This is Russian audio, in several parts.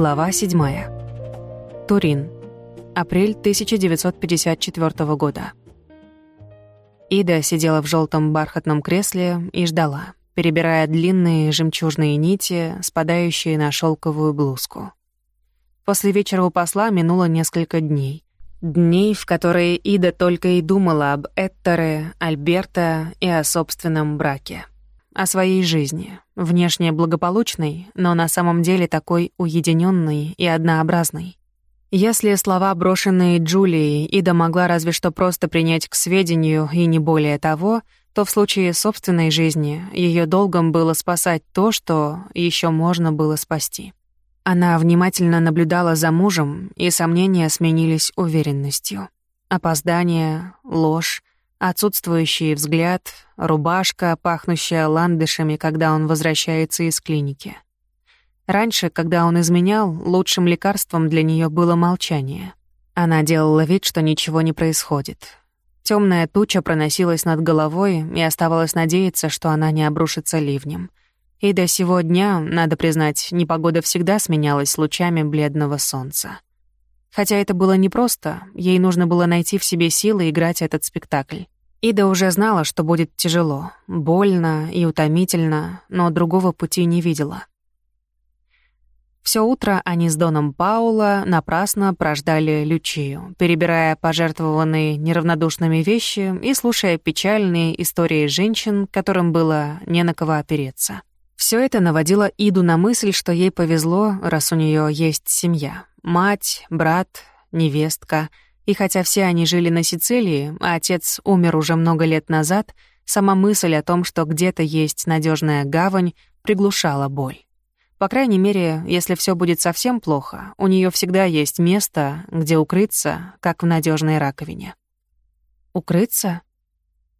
Глава 7. Турин. Апрель 1954 года. Ида сидела в желтом бархатном кресле и ждала, перебирая длинные жемчужные нити, спадающие на шелковую блузку. После вечера у посла минуло несколько дней. Дней, в которые Ида только и думала об Эттере, Альберта и о собственном браке о своей жизни, внешне благополучной, но на самом деле такой уединенной и однообразной. Если слова, брошенные Джулией, Ида могла разве что просто принять к сведению и не более того, то в случае собственной жизни ее долгом было спасать то, что еще можно было спасти. Она внимательно наблюдала за мужем, и сомнения сменились уверенностью. Опоздание, ложь, Отсутствующий взгляд, рубашка, пахнущая ландышами, когда он возвращается из клиники. Раньше, когда он изменял, лучшим лекарством для нее было молчание. Она делала вид, что ничего не происходит. Темная туча проносилась над головой, и оставалось надеяться, что она не обрушится ливнем. И до сего дня, надо признать, непогода всегда сменялась лучами бледного солнца. Хотя это было непросто, ей нужно было найти в себе силы играть этот спектакль. Ида уже знала, что будет тяжело, больно и утомительно, но другого пути не видела. Все утро они с Доном Паула напрасно прождали Лючию, перебирая пожертвованные неравнодушными вещи и слушая печальные истории женщин, которым было не на кого опереться. Все это наводило Иду на мысль, что ей повезло, раз у нее есть семья. Мать, брат, невестка. И хотя все они жили на Сицилии, а отец умер уже много лет назад, сама мысль о том, что где-то есть надежная гавань, приглушала боль. По крайней мере, если все будет совсем плохо, у нее всегда есть место, где укрыться, как в надежной раковине. Укрыться?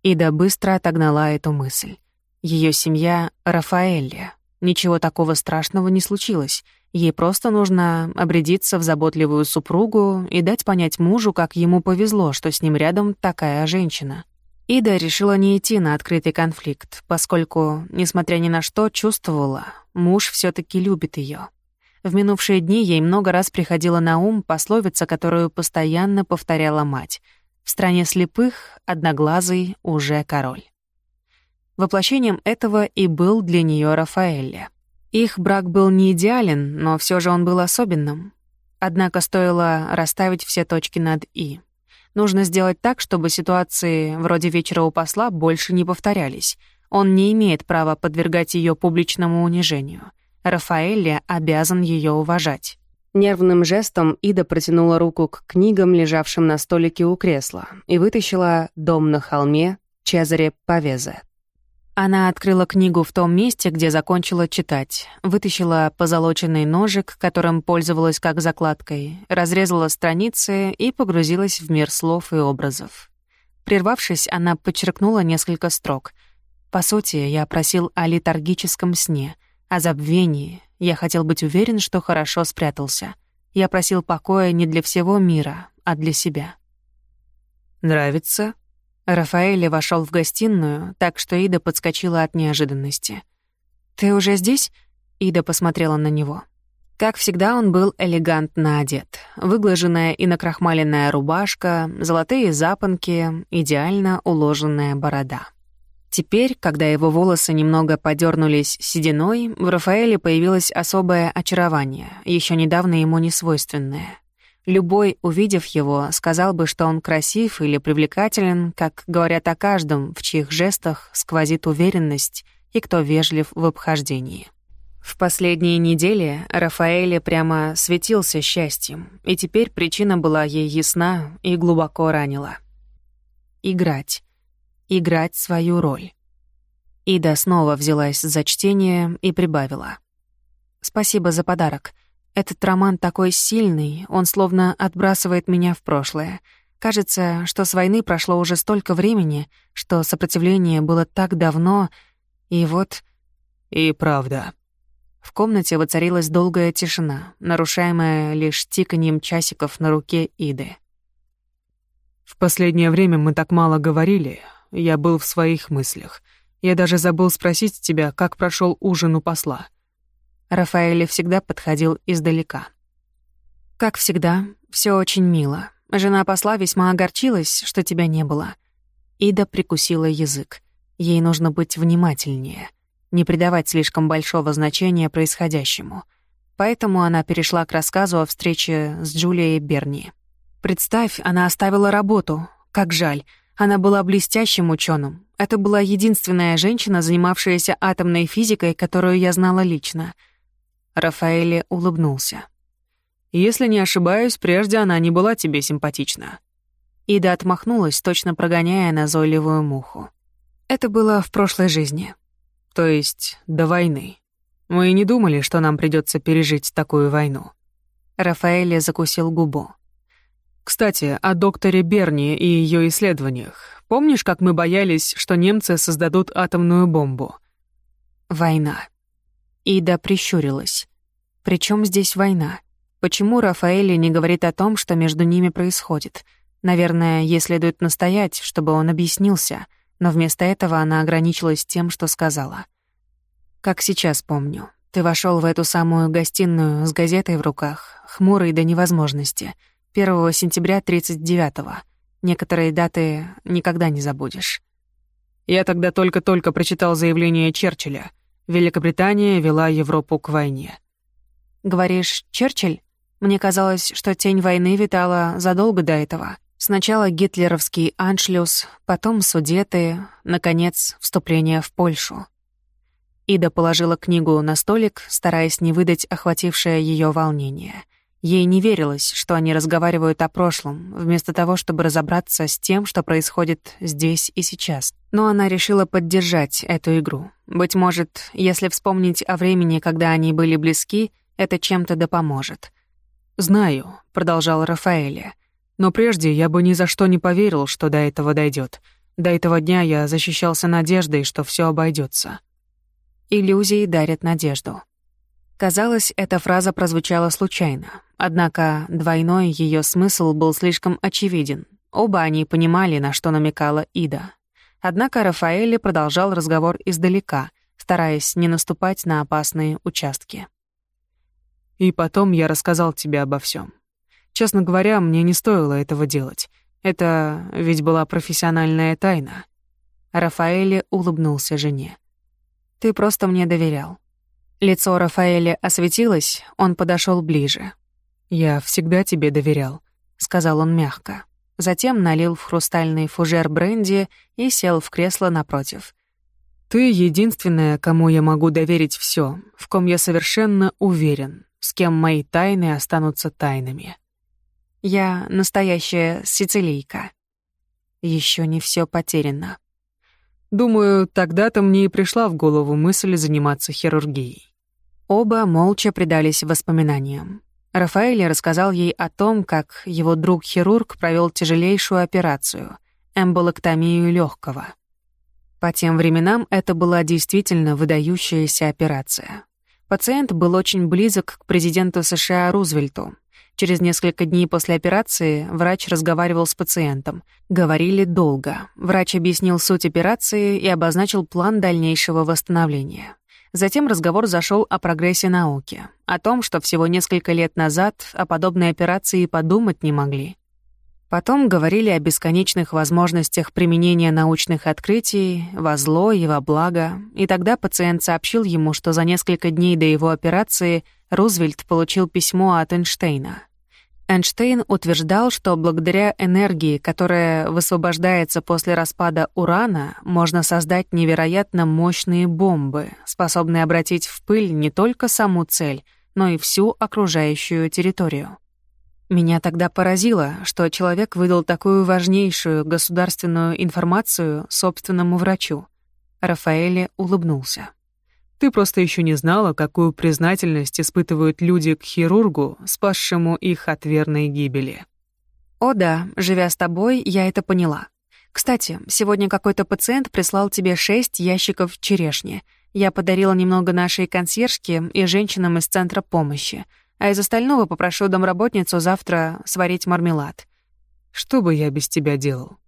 Ида быстро отогнала эту мысль. Ее семья — Рафаэлья. Ничего такого страшного не случилось. Ей просто нужно обрядиться в заботливую супругу и дать понять мужу, как ему повезло, что с ним рядом такая женщина. Ида решила не идти на открытый конфликт, поскольку, несмотря ни на что, чувствовала, муж все таки любит ее. В минувшие дни ей много раз приходила на ум пословица, которую постоянно повторяла мать. «В стране слепых одноглазый уже король». Воплощением этого и был для нее Рафаэля. Их брак был не идеален, но все же он был особенным. Однако стоило расставить все точки над «и». Нужно сделать так, чтобы ситуации вроде вечера у посла больше не повторялись. Он не имеет права подвергать ее публичному унижению. Рафаэля обязан ее уважать. Нервным жестом Ида протянула руку к книгам, лежавшим на столике у кресла, и вытащила «Дом на холме» Чезаре Павезе. Она открыла книгу в том месте, где закончила читать, вытащила позолоченный ножик, которым пользовалась как закладкой, разрезала страницы и погрузилась в мир слов и образов. Прервавшись, она подчеркнула несколько строк. «По сути, я просил о летаргическом сне, о забвении. Я хотел быть уверен, что хорошо спрятался. Я просил покоя не для всего мира, а для себя». «Нравится?» Рафаэль вошел в гостиную, так что Ида подскочила от неожиданности. «Ты уже здесь?» Ида посмотрела на него. Как всегда, он был элегантно одет. Выглаженная и накрахмаленная рубашка, золотые запонки, идеально уложенная борода. Теперь, когда его волосы немного подернулись сединой, в Рафаэле появилось особое очарование, еще недавно ему не свойственное. Любой, увидев его, сказал бы, что он красив или привлекателен, как говорят о каждом, в чьих жестах сквозит уверенность и кто вежлив в обхождении. В последние недели Рафаэле прямо светился счастьем, и теперь причина была ей ясна и глубоко ранила. Играть. Играть свою роль. Ида снова взялась за чтение и прибавила. «Спасибо за подарок. Этот роман такой сильный, он словно отбрасывает меня в прошлое. Кажется, что с войны прошло уже столько времени, что сопротивление было так давно, и вот... И правда. В комнате воцарилась долгая тишина, нарушаемая лишь тиканьем часиков на руке Иды. В последнее время мы так мало говорили. Я был в своих мыслях. Я даже забыл спросить тебя, как прошел ужин у посла. Рафаэль всегда подходил издалека. Как всегда, все очень мило. Жена посла весьма огорчилась, что тебя не было. Ида прикусила язык. Ей нужно быть внимательнее, не придавать слишком большого значения происходящему. Поэтому она перешла к рассказу о встрече с Джулией Берни. Представь, она оставила работу. Как жаль. Она была блестящим ученым. Это была единственная женщина, занимавшаяся атомной физикой, которую я знала лично. Рафаэле улыбнулся. «Если не ошибаюсь, прежде она не была тебе симпатична». Ида отмахнулась, точно прогоняя назойливую муху. Это было в прошлой жизни. То есть до войны. Мы и не думали, что нам придется пережить такую войну. Рафаэле закусил губу. Кстати, о докторе Берни и ее исследованиях. Помнишь, как мы боялись, что немцы создадут атомную бомбу? Война. Ида прищурилась. Причем здесь война? Почему Рафаэль не говорит о том, что между ними происходит? Наверное, ей следует настоять, чтобы он объяснился, но вместо этого она ограничилась тем, что сказала. «Как сейчас помню. Ты вошел в эту самую гостиную с газетой в руках, хмурый до невозможности — 1 сентября 39-го. Некоторые даты никогда не забудешь. Я тогда только-только прочитал заявление Черчилля. Великобритания вела Европу к войне. Говоришь, Черчилль? Мне казалось, что тень войны витала задолго до этого. Сначала гитлеровский аншлюз, потом судеты, наконец, вступление в Польшу. Ида положила книгу на столик, стараясь не выдать охватившее ее волнение — Ей не верилось, что они разговаривают о прошлом, вместо того, чтобы разобраться с тем, что происходит здесь и сейчас. Но она решила поддержать эту игру. Быть может, если вспомнить о времени, когда они были близки, это чем-то да поможет. «Знаю», — продолжал Рафаэля. «Но прежде я бы ни за что не поверил, что до этого дойдет. До этого дня я защищался надеждой, что все обойдется. Иллюзии дарят надежду. Казалось, эта фраза прозвучала случайно, однако двойной ее смысл был слишком очевиден. Оба они понимали, на что намекала Ида. Однако Рафаэль продолжал разговор издалека, стараясь не наступать на опасные участки. «И потом я рассказал тебе обо всем. Честно говоря, мне не стоило этого делать. Это ведь была профессиональная тайна». Рафаэль улыбнулся жене. «Ты просто мне доверял. Лицо Рафаэля осветилось, он подошел ближе. «Я всегда тебе доверял», — сказал он мягко. Затем налил в хрустальный фужер бренди и сел в кресло напротив. «Ты единственная, кому я могу доверить все, в ком я совершенно уверен, с кем мои тайны останутся тайнами». «Я настоящая сицилийка. Еще не все потеряно». Думаю, тогда-то мне и пришла в голову мысль заниматься хирургией. Оба молча предались воспоминаниям. Рафаэль рассказал ей о том, как его друг-хирург провел тяжелейшую операцию — эмболоктомию легкого. По тем временам это была действительно выдающаяся операция. Пациент был очень близок к президенту США Рузвельту. Через несколько дней после операции врач разговаривал с пациентом. Говорили долго. Врач объяснил суть операции и обозначил план дальнейшего восстановления. Затем разговор зашел о прогрессе науки, о том, что всего несколько лет назад о подобной операции подумать не могли. Потом говорили о бесконечных возможностях применения научных открытий во зло и во благо, и тогда пациент сообщил ему, что за несколько дней до его операции Рузвельт получил письмо от Эйнштейна — Эйнштейн утверждал, что благодаря энергии, которая высвобождается после распада урана, можно создать невероятно мощные бомбы, способные обратить в пыль не только саму цель, но и всю окружающую территорию. Меня тогда поразило, что человек выдал такую важнейшую государственную информацию собственному врачу. Рафаэле улыбнулся. Ты просто еще не знала, какую признательность испытывают люди к хирургу, спасшему их от верной гибели. О да, живя с тобой, я это поняла. Кстати, сегодня какой-то пациент прислал тебе шесть ящиков черешни. Я подарила немного нашей консьержке и женщинам из центра помощи, а из остального попрошу домработницу завтра сварить мармелад. Что бы я без тебя делал?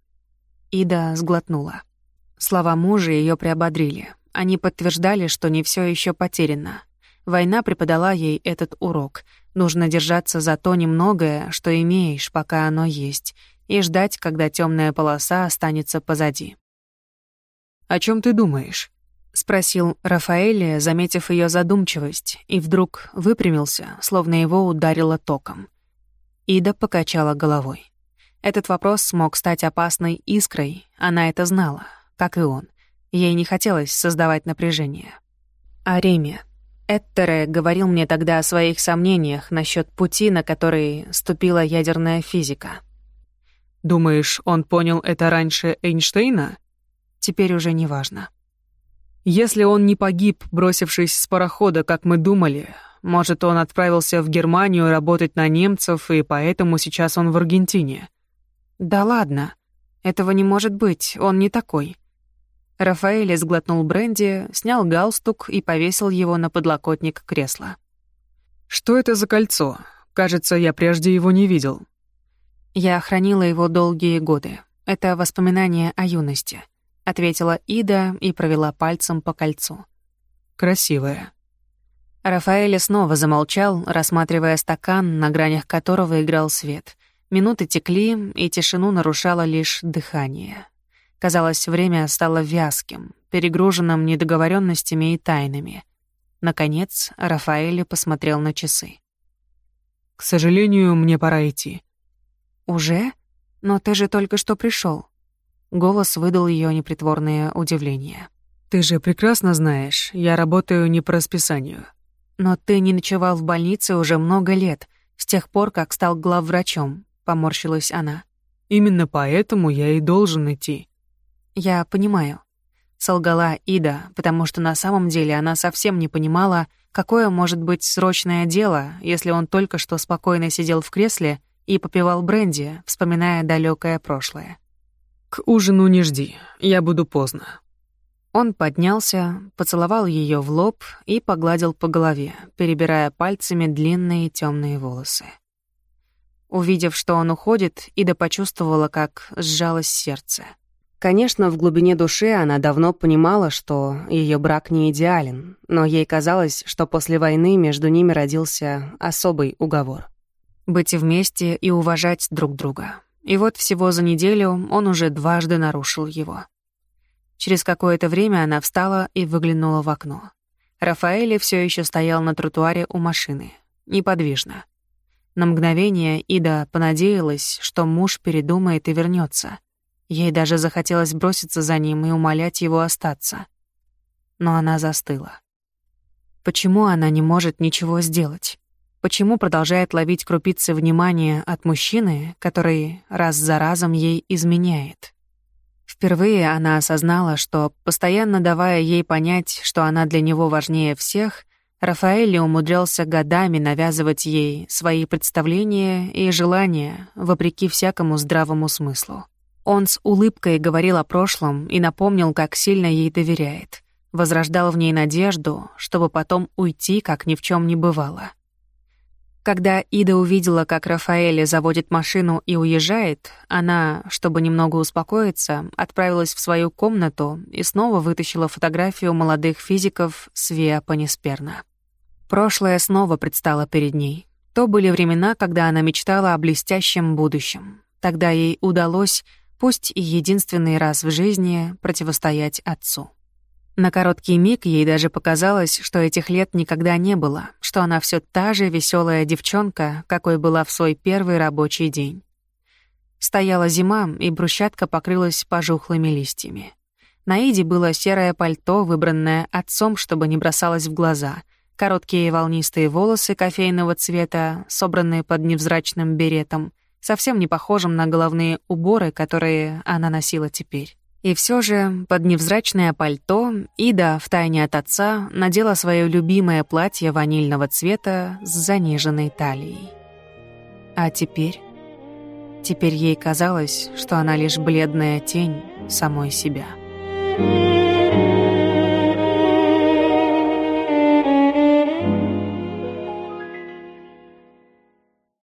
Ида сглотнула. Слова мужа ее приободрили. Они подтверждали, что не все еще потеряно. Война преподала ей этот урок. Нужно держаться за то немногое, что имеешь, пока оно есть, и ждать, когда темная полоса останется позади. «О чем ты думаешь?» — спросил Рафаэль, заметив ее задумчивость, и вдруг выпрямился, словно его ударило током. Ида покачала головой. Этот вопрос смог стать опасной искрой, она это знала, как и он. Ей не хотелось создавать напряжение. О Риме. Эттере говорил мне тогда о своих сомнениях насчет пути, на который ступила ядерная физика. «Думаешь, он понял это раньше Эйнштейна?» Теперь уже не важно. Если он не погиб, бросившись с парохода, как мы думали, может, он отправился в Германию работать на немцев, и поэтому сейчас он в Аргентине. Да ладно. Этого не может быть, он не такой. Рафаэль сглотнул бренди, снял галстук и повесил его на подлокотник кресла. «Что это за кольцо? Кажется, я прежде его не видел». Я хранила его долгие годы. Это воспоминание о юности. — ответила Ида и провела пальцем по кольцу. «Красивая». Рафаэль снова замолчал, рассматривая стакан, на гранях которого играл свет. Минуты текли, и тишину нарушало лишь дыхание. Казалось, время стало вязким, перегруженным недоговоренностями и тайнами. Наконец, Рафаэль посмотрел на часы. «К сожалению, мне пора идти». «Уже? Но ты же только что пришел. Голос выдал ее непритворное удивление. «Ты же прекрасно знаешь, я работаю не по расписанию». «Но ты не ночевал в больнице уже много лет, с тех пор, как стал главврачом», — поморщилась она. «Именно поэтому я и должен идти». «Я понимаю», — солгала Ида, потому что на самом деле она совсем не понимала, какое может быть срочное дело, если он только что спокойно сидел в кресле и попивал бренди, вспоминая далекое прошлое. «К ужину не жди, я буду поздно». Он поднялся, поцеловал ее в лоб и погладил по голове, перебирая пальцами длинные темные волосы. Увидев, что он уходит, Ида почувствовала, как сжалось сердце. Конечно, в глубине души она давно понимала, что ее брак не идеален, но ей казалось, что после войны между ними родился особый уговор. Быть вместе и уважать друг друга, и вот всего за неделю он уже дважды нарушил его. Через какое-то время она встала и выглянула в окно. Рафаэль все еще стоял на тротуаре у машины, неподвижно. На мгновение Ида понадеялась, что муж передумает и вернется. Ей даже захотелось броситься за ним и умолять его остаться. Но она застыла. Почему она не может ничего сделать? Почему продолжает ловить крупицы внимания от мужчины, который раз за разом ей изменяет? Впервые она осознала, что, постоянно давая ей понять, что она для него важнее всех, Рафаэль умудрялся годами навязывать ей свои представления и желания, вопреки всякому здравому смыслу. Он с улыбкой говорил о прошлом и напомнил, как сильно ей доверяет. Возрождал в ней надежду, чтобы потом уйти, как ни в чем не бывало. Когда Ида увидела, как Рафаэль заводит машину и уезжает, она, чтобы немного успокоиться, отправилась в свою комнату и снова вытащила фотографию молодых физиков Свеа Панисперна. Прошлое снова предстало перед ней. То были времена, когда она мечтала о блестящем будущем. Тогда ей удалось, пусть и единственный раз в жизни, противостоять отцу. На короткий миг ей даже показалось, что этих лет никогда не было, что она все та же веселая девчонка, какой была в свой первый рабочий день. Стояла зима, и брусчатка покрылась пожухлыми листьями. На Иде было серое пальто, выбранное отцом, чтобы не бросалось в глаза, короткие волнистые волосы кофейного цвета, собранные под невзрачным беретом, совсем не похожим на головные уборы, которые она носила теперь. И все же под невзрачное пальто Ида, втайне от отца, надела свое любимое платье ванильного цвета с заниженной талией. А теперь... Теперь ей казалось, что она лишь бледная тень самой себя. Thank.